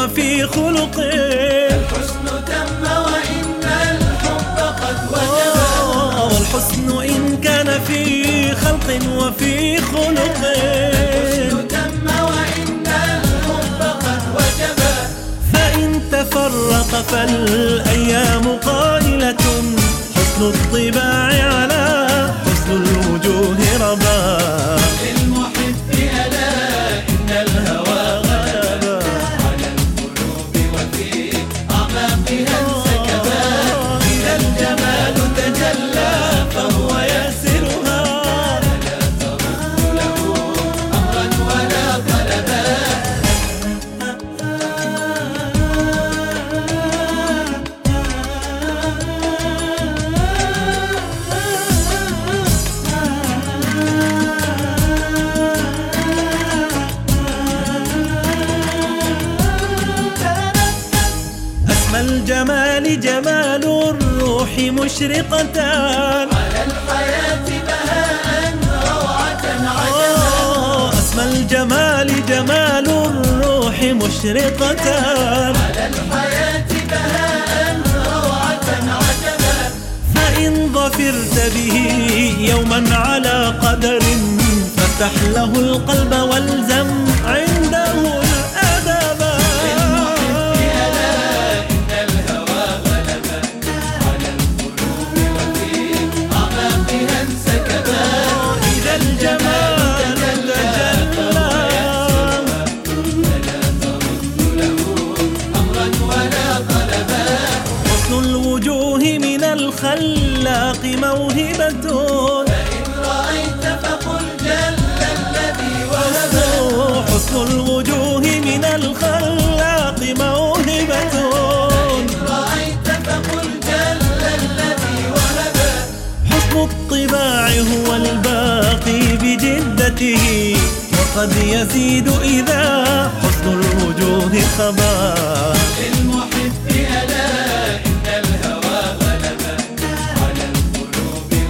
وفي خلق. الحسن تم وإن الحب قد وجب والحسن إن كان في خلق وفي خلق. الحسن تم وإن الحب قد وجب فإن تفرق فالأيام قائلة. حسن جمال الروح مشرقتان على الحياة بهاء روعة عجبا أسمى الجمال جمال الروح مشرقتان على الحياة بهاء روعة عجبا فإن ظفرت به يوما على قدر فافتح له القلب والزم الخلاق موهبة. فإن رأيت فقل جل الذي وهب حسن الوجوه من الخلاق موهبة. رأيت فقل جل الذي وهب. حسن الطباع هو الباقي بجدته وقد يزيد إذا حسن الوجوه ألا